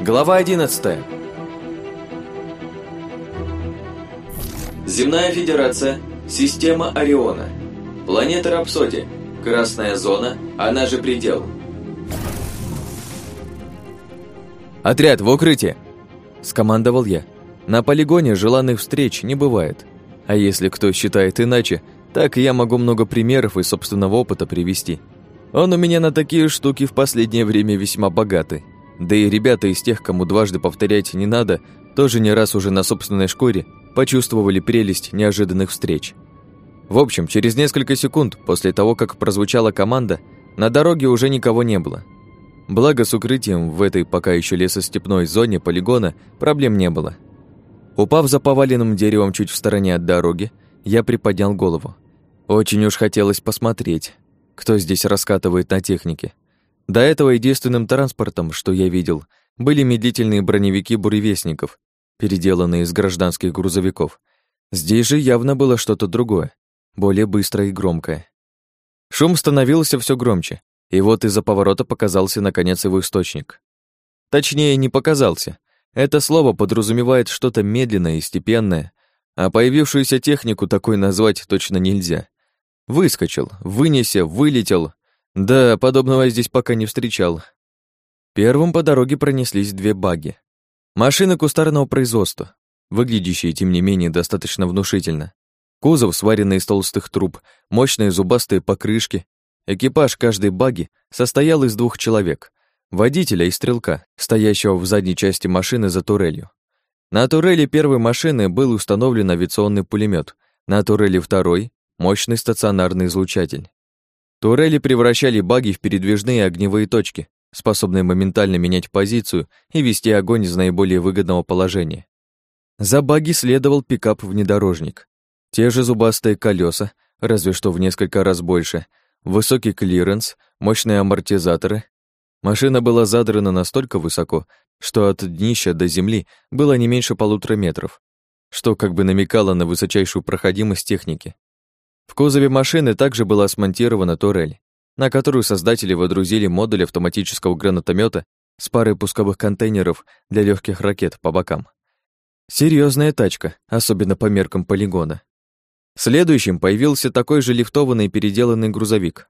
Глава 11 Земная Федерация, система Ориона, планета Рапсодия, красная зона, она же предел. «Отряд, в укрытие!» – скомандовал я. На полигоне желанных встреч не бывает. А если кто считает иначе, так я могу много примеров из собственного опыта привести. Он у меня на такие штуки в последнее время весьма богатый. Да и ребята из тех, кому дважды повторять не надо, тоже не раз уже на собственной шкуре почувствовали прелесть неожиданных встреч. В общем, через несколько секунд после того, как прозвучала команда, на дороге уже никого не было. Благо с укрытием в этой пока еще лесостепной зоне полигона проблем не было. Упав за поваленным деревом чуть в стороне от дороги, я приподнял голову. Очень уж хотелось посмотреть, кто здесь раскатывает на технике. До этого единственным транспортом, что я видел, были медлительные броневики буревестников, переделанные из гражданских грузовиков. Здесь же явно было что-то другое, более быстрое и громкое. Шум становился все громче, и вот из-за поворота показался наконец его источник. Точнее, не показался, это слово подразумевает что-то медленное и степенное, а появившуюся технику такой назвать точно нельзя. Выскочил, вынеся, вылетел. Да, подобного я здесь пока не встречал. Первым по дороге пронеслись две баги. Машины кустарного производства, выглядящие, тем не менее, достаточно внушительно. Кузов, сваренный из толстых труб, мощные зубастые покрышки. Экипаж каждой баги состоял из двух человек, водителя и стрелка, стоящего в задней части машины за турелью. На турели первой машины был установлен авиационный пулемет, на турели второй — мощный стационарный излучатель. Турели превращали баги в передвижные огневые точки, способные моментально менять позицию и вести огонь из наиболее выгодного положения. За баги следовал пикап-внедорожник. Те же зубастые колеса, разве что в несколько раз больше, высокий клиренс, мощные амортизаторы, Машина была задрана настолько высоко, что от днища до земли было не меньше полутора метров, что как бы намекало на высочайшую проходимость техники. В кузове машины также была смонтирована турель, на которую создатели водрузили модуль автоматического гранатомета с парой пусковых контейнеров для легких ракет по бокам. Серьезная тачка, особенно по меркам полигона. Следующим появился такой же лифтованный переделанный грузовик.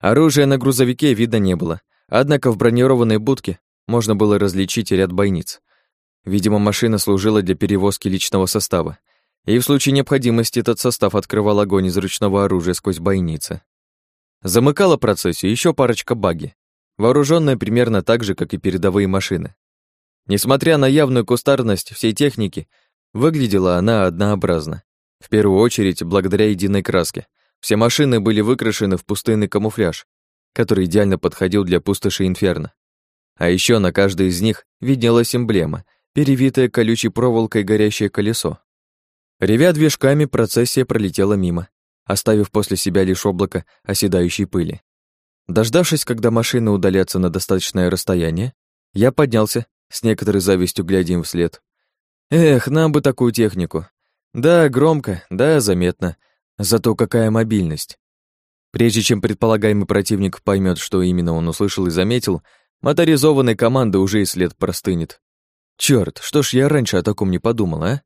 Оружия на грузовике вида не было, Однако в бронированной будке можно было различить ряд бойниц. Видимо, машина служила для перевозки личного состава, и в случае необходимости этот состав открывал огонь из ручного оружия сквозь бойницы. Замыкала процессию еще парочка баги, вооруженная примерно так же, как и передовые машины. Несмотря на явную кустарность всей техники, выглядела она однообразно. В первую очередь, благодаря единой краске. Все машины были выкрашены в пустынный камуфляж, который идеально подходил для пустоши Инферно. А еще на каждой из них виднелась эмблема, перевитая колючей проволокой горящее колесо. Ревя движками, процессия пролетела мимо, оставив после себя лишь облако оседающей пыли. Дождавшись, когда машины удалятся на достаточное расстояние, я поднялся, с некоторой завистью глядя им вслед. Эх, нам бы такую технику. Да, громко, да, заметно. Зато какая мобильность. Прежде чем предполагаемый противник поймет, что именно он услышал и заметил, моторизованной команды уже и след простынет. Черт, что ж я раньше о таком не подумал, а?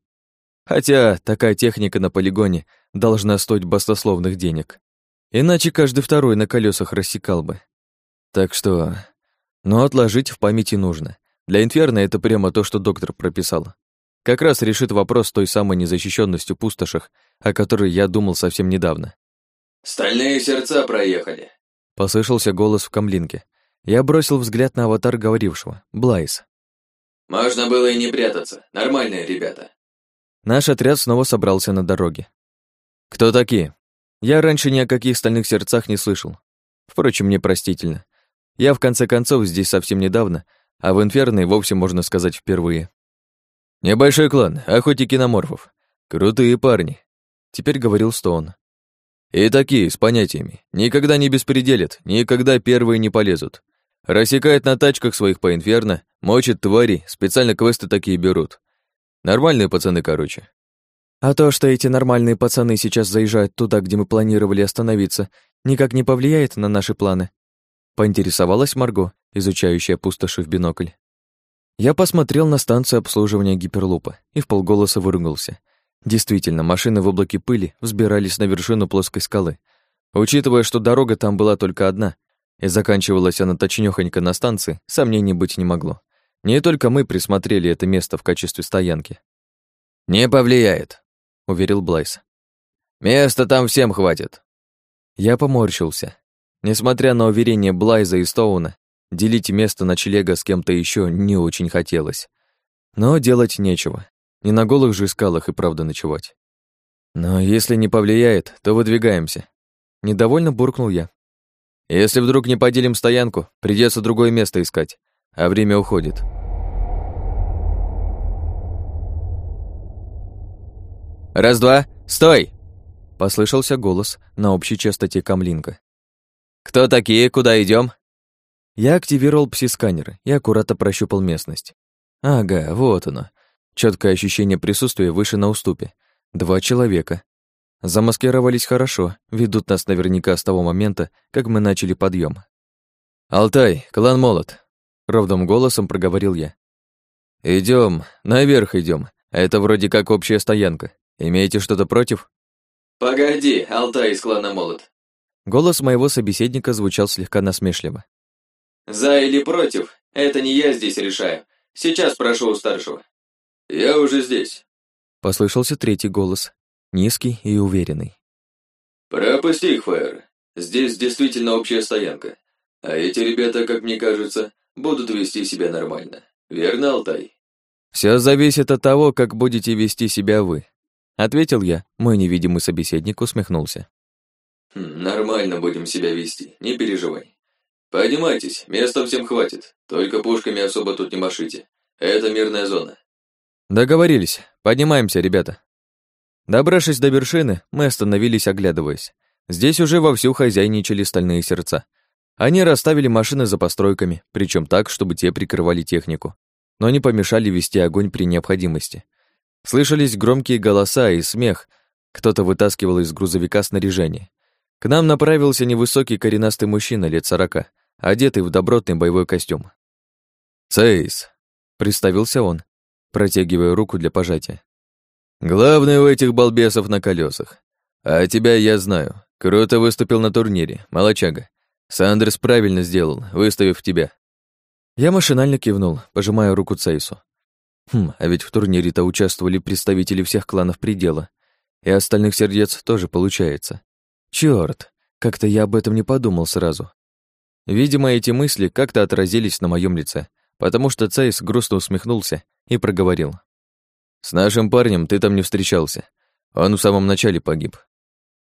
Хотя такая техника на полигоне должна стоить баснословных денег. Иначе каждый второй на колесах рассекал бы. Так что... Но отложить в памяти нужно. Для Инферно это прямо то, что доктор прописал. Как раз решит вопрос той самой незащищенностью пустошах, о которой я думал совсем недавно. «Стальные сердца проехали», — послышался голос в камлинке. Я бросил взгляд на аватар говорившего, Блайс. «Можно было и не прятаться. Нормальные ребята». Наш отряд снова собрался на дороге. «Кто такие?» Я раньше ни о каких стальных сердцах не слышал. Впрочем, мне простительно. Я, в конце концов, здесь совсем недавно, а в Инферно и вовсе, можно сказать, впервые. «Небольшой клан, охотники на морфов. Крутые парни», — теперь говорил Стоун. И такие, с понятиями. Никогда не беспределят, никогда первые не полезут. Рассекают на тачках своих по инферно, мочат твари, специально квесты такие берут. Нормальные пацаны, короче. А то, что эти нормальные пацаны сейчас заезжают туда, где мы планировали остановиться, никак не повлияет на наши планы? Поинтересовалась Марго, изучающая пустоши в бинокль. Я посмотрел на станцию обслуживания гиперлупа и в полголоса выругался. Действительно, машины в облаке пыли взбирались на вершину плоской скалы. Учитывая, что дорога там была только одна, и заканчивалась она точнёхонько на станции, сомнений быть не могло. Не только мы присмотрели это место в качестве стоянки. «Не повлияет», — уверил Блайс. «Места там всем хватит». Я поморщился. Несмотря на уверение Блайза и Стоуна, делить место ночлега с кем-то еще не очень хотелось. Но делать нечего. Не на голых же скалах и правда ночевать. Но если не повлияет, то выдвигаемся. Недовольно буркнул я. Если вдруг не поделим стоянку, придется другое место искать, а время уходит. «Раз-два, стой!» Послышался голос на общей частоте камлинка. «Кто такие? Куда идем? Я активировал пси-сканер и аккуратно прощупал местность. Ага, вот оно. Четкое ощущение присутствия выше на уступе. Два человека. Замаскировались хорошо, ведут нас наверняка с того момента, как мы начали подъем. «Алтай, клан Молот», — ровным голосом проговорил я. Идем, наверх идем. Это вроде как общая стоянка. Имеете что-то против?» «Погоди, Алтай из клана Молот». Голос моего собеседника звучал слегка насмешливо. «За или против? Это не я здесь решаю. Сейчас прошу у старшего». «Я уже здесь», — послышался третий голос, низкий и уверенный. «Пропусти их, Фаер. Здесь действительно общая стоянка. А эти ребята, как мне кажется, будут вести себя нормально. Верно, Алтай?» «Все зависит от того, как будете вести себя вы», — ответил я. Мой невидимый собеседник усмехнулся. Хм, «Нормально будем себя вести, не переживай. Поднимайтесь, места всем хватит, только пушками особо тут не машите. Это мирная зона. Договорились. Поднимаемся, ребята. Добравшись до вершины, мы остановились, оглядываясь. Здесь уже вовсю хозяйничали стальные сердца. Они расставили машины за постройками, причем так, чтобы те прикрывали технику, но не помешали вести огонь при необходимости. Слышались громкие голоса и смех. Кто-то вытаскивал из грузовика снаряжение. К нам направился невысокий коренастый мужчина лет сорока, одетый в добротный боевой костюм. «Цейс», — представился он, протягивая руку для пожатия. «Главный у этих балбесов на колесах. А тебя я знаю. Круто выступил на турнире, молочага. Сандерс правильно сделал, выставив тебя». Я машинально кивнул, пожимая руку Цейсу. Хм, а ведь в турнире-то участвовали представители всех кланов предела. И остальных сердец тоже получается. Чёрт, как-то я об этом не подумал сразу. Видимо, эти мысли как-то отразились на моем лице потому что Цейс грустно усмехнулся и проговорил. «С нашим парнем ты там не встречался. Он в самом начале погиб».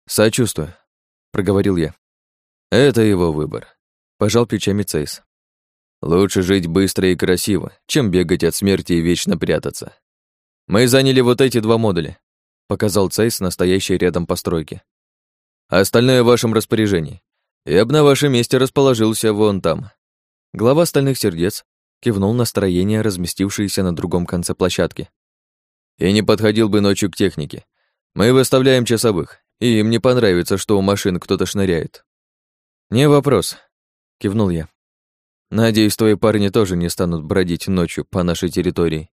«Сочувствую», — проговорил я. «Это его выбор», — пожал плечами Цейс. «Лучше жить быстро и красиво, чем бегать от смерти и вечно прятаться. Мы заняли вот эти два модуля», — показал Цейс настоящие рядом постройки. «Остальное в вашем распоряжении. Я бы на вашем месте расположился вон там». Глава Стальных Сердец кивнул на строение, разместившееся на другом конце площадки. «И не подходил бы ночью к технике. Мы выставляем часовых, и им не понравится, что у машин кто-то шныряет». «Не вопрос», — кивнул я. «Надеюсь, твои парни тоже не станут бродить ночью по нашей территории».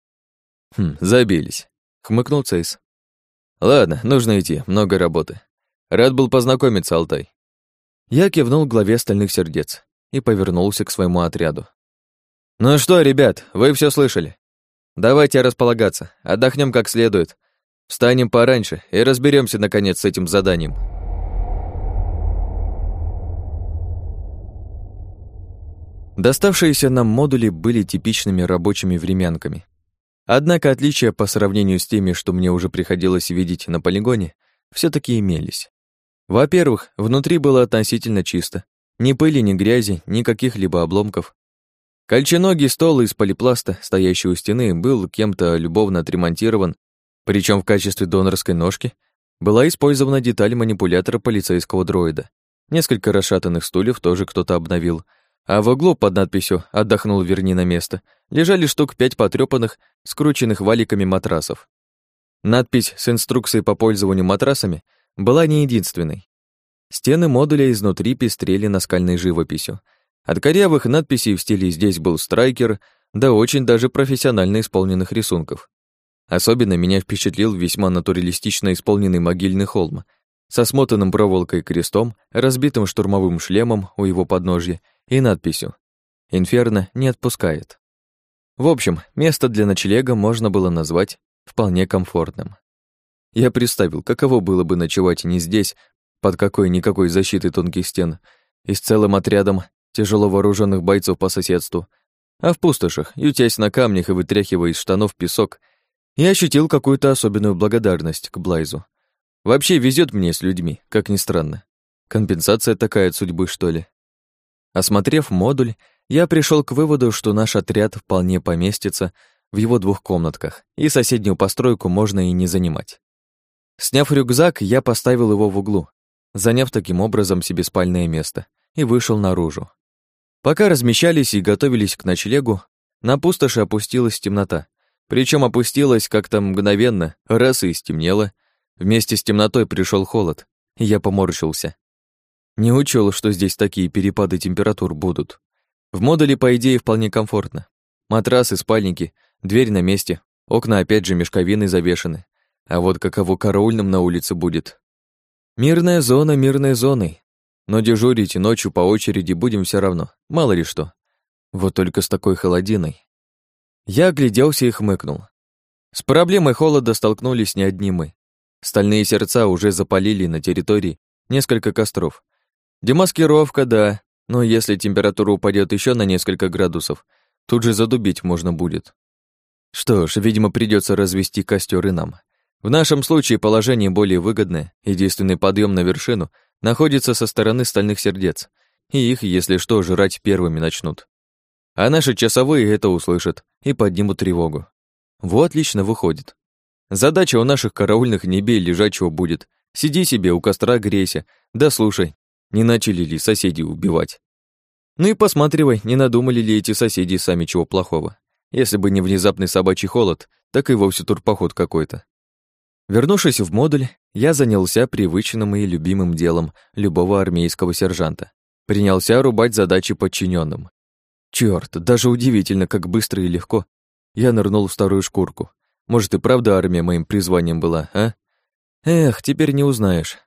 «Хм, забились», — хмыкнул Цейс. «Ладно, нужно идти, много работы. Рад был познакомиться, Алтай». Я кивнул главе Стальных Сердец и повернулся к своему отряду. «Ну что, ребят, вы все слышали. Давайте располагаться, отдохнем как следует. Встанем пораньше и разберемся наконец с этим заданием». Доставшиеся нам модули были типичными рабочими времянками. Однако отличия по сравнению с теми, что мне уже приходилось видеть на полигоне, все таки имелись. Во-первых, внутри было относительно чисто. Ни пыли, ни грязи, ни каких-либо обломков. Кольченогий стол из полипласта, стоящий у стены, был кем-то любовно отремонтирован, причем в качестве донорской ножки была использована деталь манипулятора полицейского дроида. Несколько расшатанных стульев тоже кто-то обновил, а в углу под надписью «Отдохнул, верни на место» лежали штук пять потрёпанных, скрученных валиками матрасов. Надпись с инструкцией по пользованию матрасами была не единственной. Стены модуля изнутри пестрели наскальной живописью — от корявых надписей в стиле «Здесь был страйкер», да очень даже профессионально исполненных рисунков. Особенно меня впечатлил весьма натуралистично исполненный могильный холм со смотанным проволокой крестом, разбитым штурмовым шлемом у его подножья и надписью «Инферно не отпускает». В общем, место для ночлега можно было назвать вполне комфортным. Я представил, каково было бы ночевать не здесь, под какой-никакой защитой тонких стен, и с целым отрядом тяжело вооруженных бойцов по соседству, а в пустошах, ютясь на камнях и вытряхивая из штанов песок, я ощутил какую-то особенную благодарность к Блайзу. Вообще везет мне с людьми, как ни странно. Компенсация такая от судьбы, что ли. Осмотрев модуль, я пришел к выводу, что наш отряд вполне поместится в его двух комнатках, и соседнюю постройку можно и не занимать. Сняв рюкзак, я поставил его в углу, заняв таким образом себе спальное место, и вышел наружу. Пока размещались и готовились к ночлегу, на пустоши опустилась темнота. Причем опустилась как-то мгновенно, раз и стемнело. Вместе с темнотой пришел холод, и я поморщился. Не учел, что здесь такие перепады температур будут. В модуле, по идее, вполне комфортно. Матрасы, спальники, дверь на месте, окна опять же мешковиной завешены. А вот каково караульным на улице будет. Мирная зона мирной зоной. Но дежурить ночью по очереди будем все равно, мало ли что. Вот только с такой холодиной. Я огляделся и хмыкнул. С проблемой холода столкнулись не одни мы. Стальные сердца уже запалили на территории несколько костров. Демаскировка, да, но если температура упадет еще на несколько градусов, тут же задубить можно будет. Что ж, видимо, придется развести костер и нам. В нашем случае положение более выгодное, единственный подъем на вершину находится со стороны стальных сердец, и их, если что, жрать первыми начнут. А наши часовые это услышат и поднимут тревогу. Вот лично выходит. Задача у наших караульных не бей лежачего будет. Сиди себе у костра грейся, да слушай, не начали ли соседи убивать. Ну и посматривай, не надумали ли эти соседи сами чего плохого. Если бы не внезапный собачий холод, так и вовсе турпоход какой-то. Вернувшись в модуль, я занялся привычным и любимым делом любого армейского сержанта. Принялся рубать задачи подчиненным. Черт, даже удивительно, как быстро и легко я нырнул в старую шкурку. Может, и правда армия моим призванием была, а? Эх, теперь не узнаешь.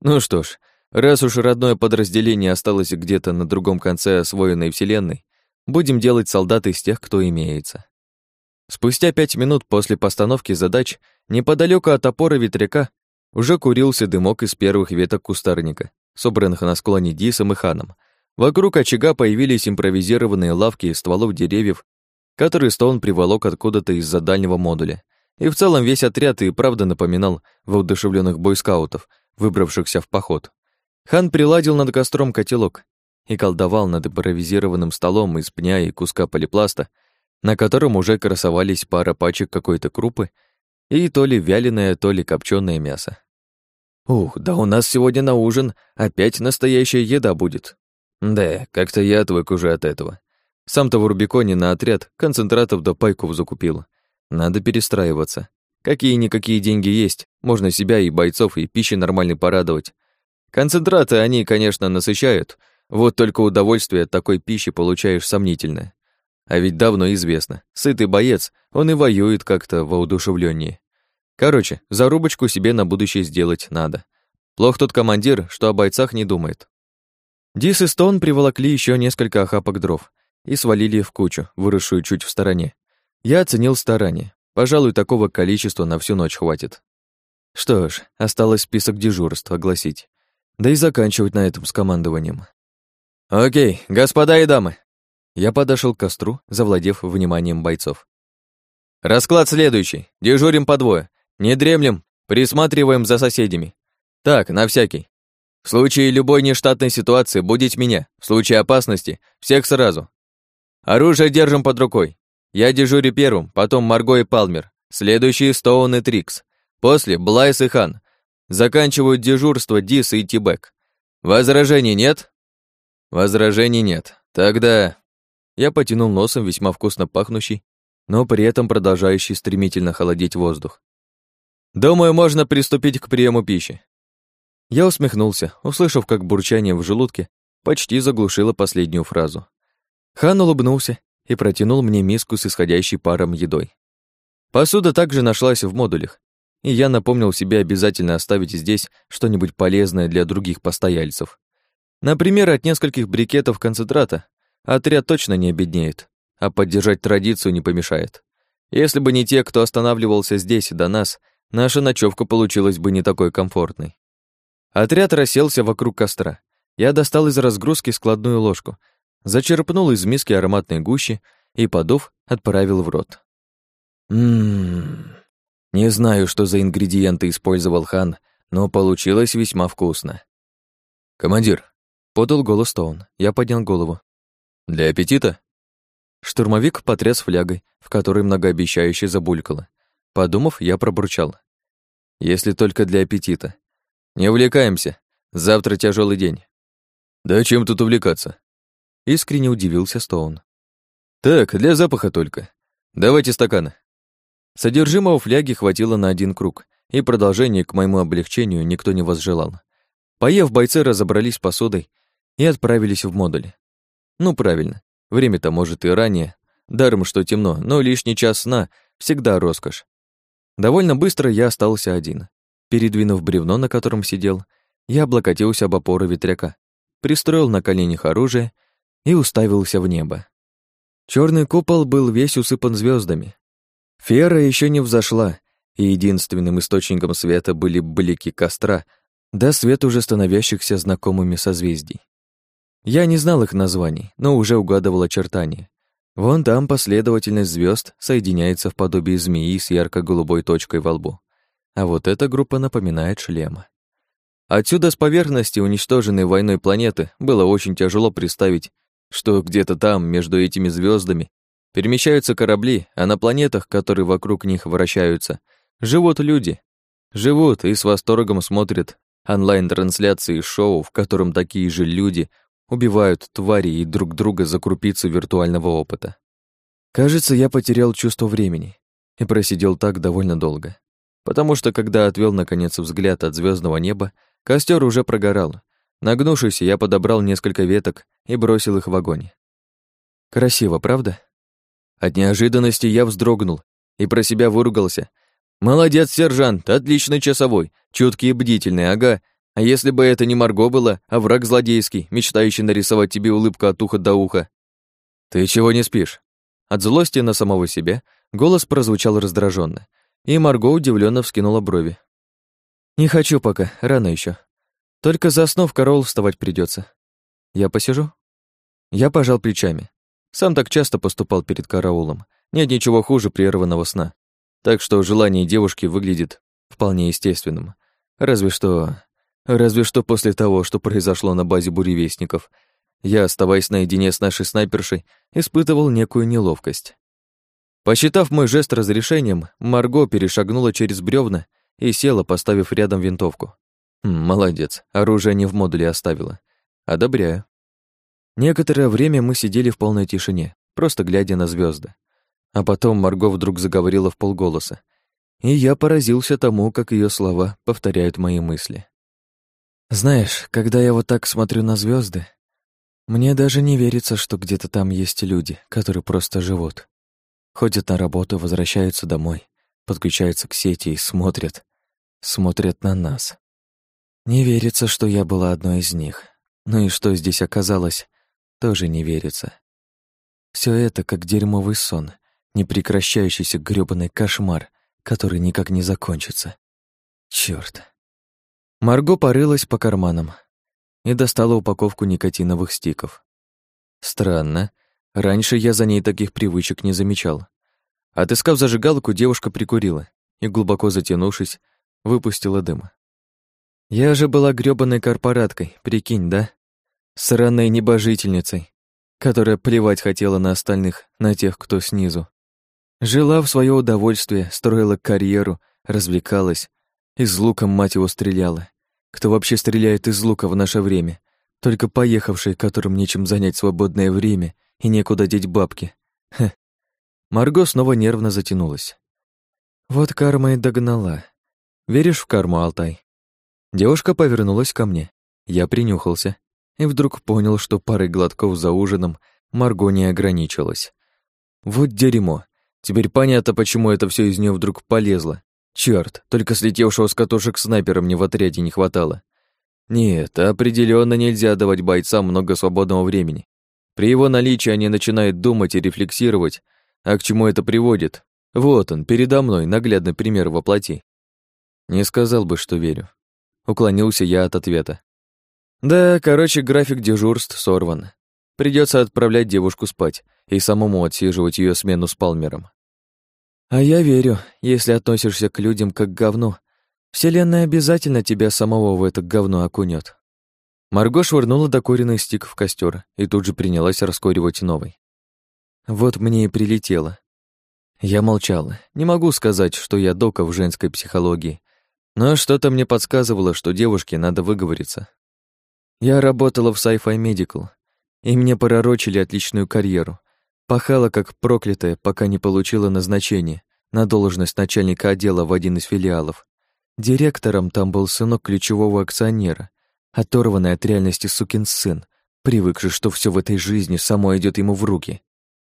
Ну что ж, раз уж родное подразделение осталось где-то на другом конце освоенной вселенной, будем делать солдат из тех, кто имеется. Спустя пять минут после постановки задач неподалеку от опоры ветряка уже курился дымок из первых веток кустарника, собранных на склоне Дисом и Ханом. Вокруг очага появились импровизированные лавки из стволов деревьев, которые Стоун приволок откуда-то из-за дальнего модуля. И в целом весь отряд и правда напоминал воодушевленных бойскаутов, выбравшихся в поход. Хан приладил над костром котелок и колдовал над импровизированным столом из пня и куска полипласта, на котором уже красовались пара пачек какой-то крупы и то ли вяленое, то ли копченое мясо. Ух, да у нас сегодня на ужин опять настоящая еда будет. Да, как-то я отвык уже от этого. Сам-то в Рубиконе на отряд концентратов до пайков закупил. Надо перестраиваться. Какие-никакие деньги есть, можно себя и бойцов, и пищи нормальной порадовать. Концентраты они, конечно, насыщают, вот только удовольствие от такой пищи получаешь сомнительное. А ведь давно известно, сытый боец, он и воюет как-то воодушевлённее. Короче, зарубочку себе на будущее сделать надо. Плох тот командир, что о бойцах не думает. Дис и Стон приволокли еще несколько охапок дров и свалили в кучу, выросшую чуть в стороне. Я оценил старание. Пожалуй, такого количества на всю ночь хватит. Что ж, осталось список дежурств огласить. Да и заканчивать на этом с командованием. «Окей, господа и дамы, я подошел к костру, завладев вниманием бойцов. Расклад следующий. Дежурим по двое. Не дремлем, присматриваем за соседями. Так, на всякий. В случае любой нештатной ситуации будить меня. В случае опасности всех сразу. Оружие держим под рукой. Я дежурю первым, потом Марго и Палмер. Следующие Стоун и Трикс. После Блайс и Хан. Заканчивают дежурство Дис и Тибек. Возражений нет? Возражений нет. Тогда я потянул носом весьма вкусно пахнущий, но при этом продолжающий стремительно холодеть воздух. «Думаю, можно приступить к приему пищи». Я усмехнулся, услышав, как бурчание в желудке почти заглушило последнюю фразу. Хан улыбнулся и протянул мне миску с исходящей паром едой. Посуда также нашлась в модулях, и я напомнил себе обязательно оставить здесь что-нибудь полезное для других постояльцев. Например, от нескольких брикетов концентрата отряд точно не обеднеет, а поддержать традицию не помешает. Если бы не те, кто останавливался здесь до нас, наша ночевка получилась бы не такой комфортной. Отряд расселся вокруг костра. Я достал из разгрузки складную ложку, зачерпнул из миски ароматной гущи и, подув, отправил в рот. Ммм, не знаю, что за ингредиенты использовал хан, но получилось весьма вкусно. «Командир», — подал голос Стоун, я поднял голову. «Для аппетита?» Штурмовик потряс флягой, в которой многообещающе забулькало. Подумав, я пробурчал. «Если только для аппетита. Не увлекаемся. Завтра тяжелый день». «Да чем тут увлекаться?» Искренне удивился Стоун. «Так, для запаха только. Давайте стаканы». Содержимого фляги хватило на один круг, и продолжение к моему облегчению никто не возжелал. Поев, бойцы разобрались с посудой и отправились в модуль. Ну, правильно, время-то может и ранее, даром что темно, но лишний час сна всегда роскошь. Довольно быстро я остался один. Передвинув бревно, на котором сидел, я облокотился об опоры ветряка, пристроил на коленях оружие и уставился в небо. Черный купол был весь усыпан звездами, Фера еще не взошла, и единственным источником света были блики костра, да свет уже становящихся знакомыми созвездий. Я не знал их названий, но уже угадывал очертания. Вон там последовательность звезд соединяется в подобии змеи с ярко-голубой точкой во лбу. А вот эта группа напоминает шлема. Отсюда с поверхности уничтоженной войной планеты было очень тяжело представить, что где-то там, между этими звездами, Перемещаются корабли, а на планетах, которые вокруг них вращаются, живут люди. Живут и с восторгом смотрят онлайн-трансляции шоу, в котором такие же люди убивают твари и друг друга за крупицу виртуального опыта. Кажется, я потерял чувство времени и просидел так довольно долго. Потому что, когда отвел наконец взгляд от звездного неба, костер уже прогорал. Нагнувшись, я подобрал несколько веток и бросил их в огонь. Красиво, правда? От неожиданности я вздрогнул и про себя выругался. «Молодец, сержант, отличный часовой, чуткий и бдительный, ага. А если бы это не Марго была, а враг злодейский, мечтающий нарисовать тебе улыбку от уха до уха?» «Ты чего не спишь?» От злости на самого себя голос прозвучал раздраженно, и Марго удивленно вскинула брови. «Не хочу пока, рано еще. Только заснув, корол вставать придется. Я посижу?» Я пожал плечами. Сам так часто поступал перед караулом. Нет ничего хуже прерванного сна. Так что желание девушки выглядит вполне естественным. Разве что... Разве что после того, что произошло на базе буревестников, я, оставаясь наедине с нашей снайпершей, испытывал некую неловкость. Посчитав мой жест разрешением, Марго перешагнула через бревна и села, поставив рядом винтовку. Молодец, оружие не в модуле оставила. Одобряю. Некоторое время мы сидели в полной тишине, просто глядя на звезды. А потом Марго вдруг заговорила в полголоса, и я поразился тому, как ее слова повторяют мои мысли. «Знаешь, когда я вот так смотрю на звезды, мне даже не верится, что где-то там есть люди, которые просто живут. Ходят на работу, возвращаются домой, подключаются к сети и смотрят, смотрят на нас. Не верится, что я была одной из них. Ну и что здесь оказалось, тоже не верится. Все это как дерьмовый сон, непрекращающийся грёбаный кошмар, который никак не закончится. Чёрт. Марго порылась по карманам и достала упаковку никотиновых стиков. Странно. Раньше я за ней таких привычек не замечал. Отыскав зажигалку, девушка прикурила и, глубоко затянувшись, выпустила дым. Я же была грёбаной корпораткой, прикинь, да? сраной небожительницей, которая плевать хотела на остальных, на тех, кто снизу. Жила в свое удовольствие, строила карьеру, развлекалась, из лука, мать его, стреляла. Кто вообще стреляет из лука в наше время? Только поехавшие, которым нечем занять свободное время и некуда деть бабки. Хе. Марго снова нервно затянулась. Вот карма и догнала. Веришь в карму, Алтай? Девушка повернулась ко мне. Я принюхался и вдруг понял, что парой глотков за ужином Марго не ограничилась. Вот дерьмо. Теперь понятно, почему это все из нее вдруг полезло. Черт, только слетевшего с катушек снайпера мне в отряде не хватало. Нет, определенно нельзя давать бойцам много свободного времени. При его наличии они начинают думать и рефлексировать, а к чему это приводит? Вот он, передо мной, наглядный пример воплоти. Не сказал бы, что верю. Уклонился я от ответа. Да, короче, график дежурств сорван. Придется отправлять девушку спать и самому отсиживать ее смену с Палмером. А я верю, если относишься к людям как к говну, Вселенная обязательно тебя самого в это говно окунет. Марго швырнула докуренный стик в костер и тут же принялась раскуривать новый. Вот мне и прилетело. Я молчала. Не могу сказать, что я дока в женской психологии, но что-то мне подсказывало, что девушке надо выговориться. Я работала в Sci-Fi Medical, и мне пророчили отличную карьеру. Пахала как проклятая, пока не получила назначение на должность начальника отдела в один из филиалов. Директором там был сынок ключевого акционера, оторванный от реальности сукин сын, привыкший, что все в этой жизни само идет ему в руки.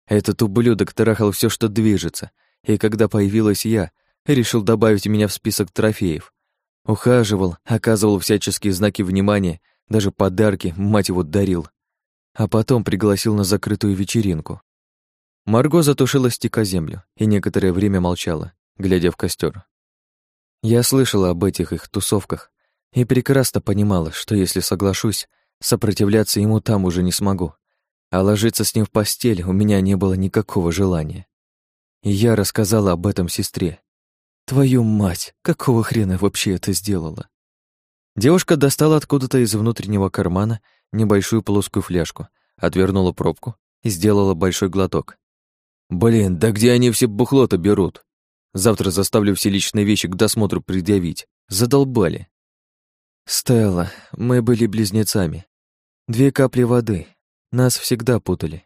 Этот ублюдок трахал все, что движется, и когда появилась я, решил добавить меня в список трофеев. Ухаживал, оказывал всяческие знаки внимания, даже подарки, мать его, дарил. А потом пригласил на закрытую вечеринку. Марго затушила стика землю и некоторое время молчала, глядя в костер. Я слышала об этих их тусовках и прекрасно понимала, что если соглашусь, сопротивляться ему там уже не смогу а ложиться с ним в постель у меня не было никакого желания. И я рассказала об этом сестре. Твою мать, какого хрена вообще это сделала? Девушка достала откуда-то из внутреннего кармана небольшую плоскую фляжку, отвернула пробку и сделала большой глоток. Блин, да где они все бухло-то берут? Завтра заставлю все личные вещи к досмотру предъявить. Задолбали. Стелла, мы были близнецами. Две капли воды, нас всегда путали.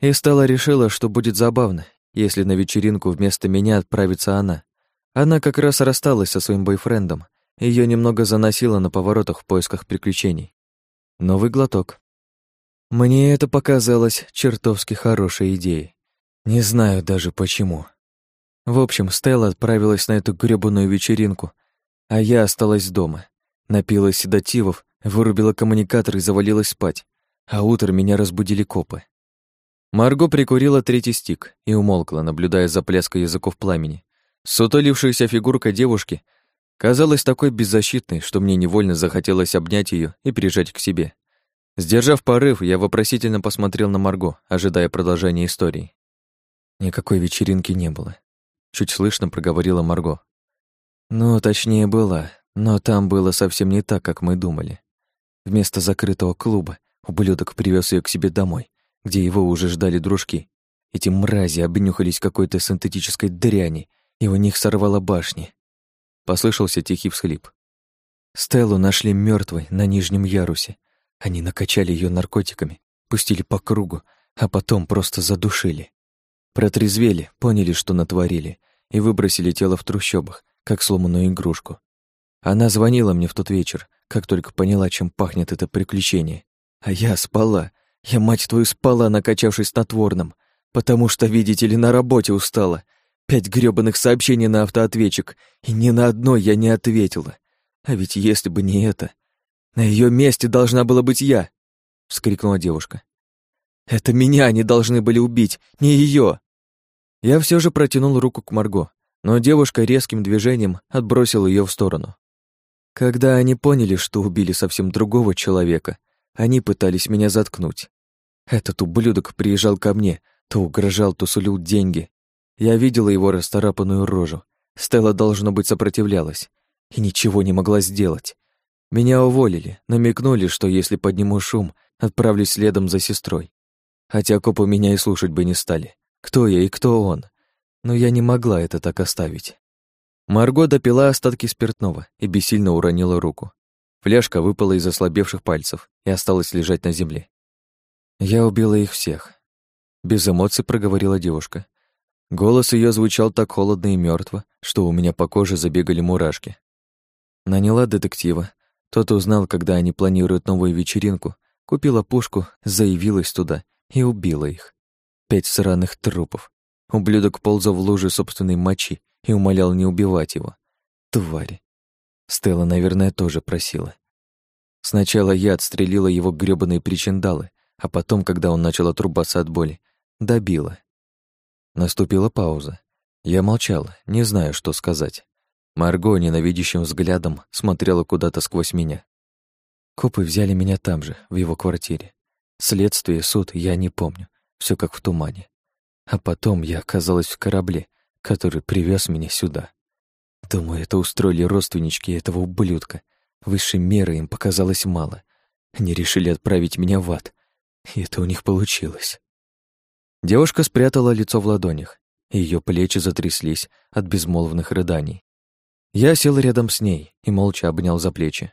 И Стелла решила, что будет забавно, если на вечеринку вместо меня отправится она. Она как раз рассталась со своим бойфрендом, ее немного заносило на поворотах в поисках приключений. Новый глоток. Мне это показалось чертовски хорошей идеей. Не знаю даже почему. В общем, Стелла отправилась на эту грёбаную вечеринку, а я осталась дома. Напилась седативов, вырубила коммуникатор и завалилась спать а утром меня разбудили копы. Марго прикурила третий стик и умолкла, наблюдая за пляской языков пламени. Сутулившаяся фигурка девушки казалась такой беззащитной, что мне невольно захотелось обнять ее и прижать к себе. Сдержав порыв, я вопросительно посмотрел на Марго, ожидая продолжения истории. Никакой вечеринки не было. Чуть слышно проговорила Марго. Ну, точнее, была, но там было совсем не так, как мы думали. Вместо закрытого клуба Ублюдок привез ее к себе домой, где его уже ждали дружки. Эти мрази обнюхались какой-то синтетической дряни, и у них сорвало башни. Послышался тихий всхлип. Стеллу нашли мертвой на нижнем ярусе. Они накачали ее наркотиками, пустили по кругу, а потом просто задушили. Протрезвели, поняли, что натворили, и выбросили тело в трущобах, как сломанную игрушку. Она звонила мне в тот вечер, как только поняла, чем пахнет это приключение. А я спала. Я, мать твою, спала, накачавшись снотворным. Потому что, видите ли, на работе устала. Пять грёбаных сообщений на автоответчик, и ни на одно я не ответила. А ведь если бы не это... На ее месте должна была быть я, — вскрикнула девушка. Это меня они должны были убить, не ее. Я все же протянул руку к Марго, но девушка резким движением отбросила ее в сторону. Когда они поняли, что убили совсем другого человека, они пытались меня заткнуть. Этот ублюдок приезжал ко мне, то угрожал, то сулил деньги. Я видела его расторапанную рожу. Стелла, должно быть, сопротивлялась и ничего не могла сделать. Меня уволили, намекнули, что если подниму шум, отправлюсь следом за сестрой. Хотя копы меня и слушать бы не стали. Кто я и кто он? Но я не могла это так оставить. Марго допила остатки спиртного и бессильно уронила руку. Фляжка выпала из ослабевших пальцев и осталась лежать на земле. «Я убила их всех», — без эмоций проговорила девушка. Голос ее звучал так холодно и мертво, что у меня по коже забегали мурашки. Наняла детектива. Тот узнал, когда они планируют новую вечеринку, купила пушку, заявилась туда и убила их. Пять сраных трупов. Ублюдок ползал в луже собственной мочи и умолял не убивать его. Твари. Стелла, наверное, тоже просила. Сначала я отстрелила его грёбаные причиндалы, а потом, когда он начал отрубаться от боли, добила. Наступила пауза. Я молчала, не знаю, что сказать. Марго ненавидящим взглядом смотрела куда-то сквозь меня. Копы взяли меня там же, в его квартире. Следствие, суд, я не помню. Все как в тумане. А потом я оказалась в корабле, который привез меня сюда. Думаю, это устроили родственнички этого ублюдка. Высшей меры им показалось мало. Они решили отправить меня в ад. И это у них получилось. Девушка спрятала лицо в ладонях. Ее плечи затряслись от безмолвных рыданий. Я сел рядом с ней и молча обнял за плечи.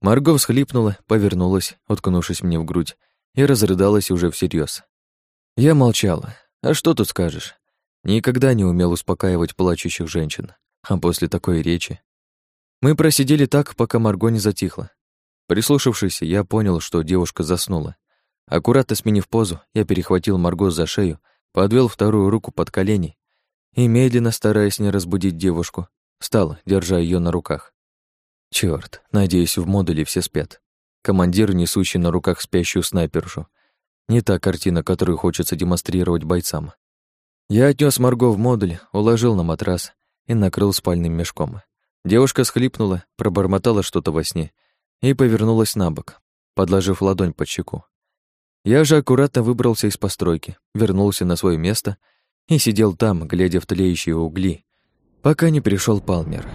Марго всхлипнула, повернулась, уткнувшись мне в грудь, и разрыдалась уже всерьез. Я молчала. А что тут скажешь? Никогда не умел успокаивать плачущих женщин. А после такой речи... Мы просидели так, пока Марго не затихла. Прислушавшись, я понял, что девушка заснула. Аккуратно сменив позу, я перехватил Марго за шею, подвел вторую руку под колени и, медленно стараясь не разбудить девушку, встал, держа ее на руках. Черт, надеюсь, в модуле все спят. Командир, несущий на руках спящую снайпершу. Не та картина, которую хочется демонстрировать бойцам. Я отнес Марго в модуль, уложил на матрас и накрыл спальным мешком. Девушка схлипнула, пробормотала что-то во сне и повернулась на бок, подложив ладонь под щеку. Я же аккуратно выбрался из постройки, вернулся на свое место и сидел там, глядя в тлеющие угли, пока не пришел Палмер.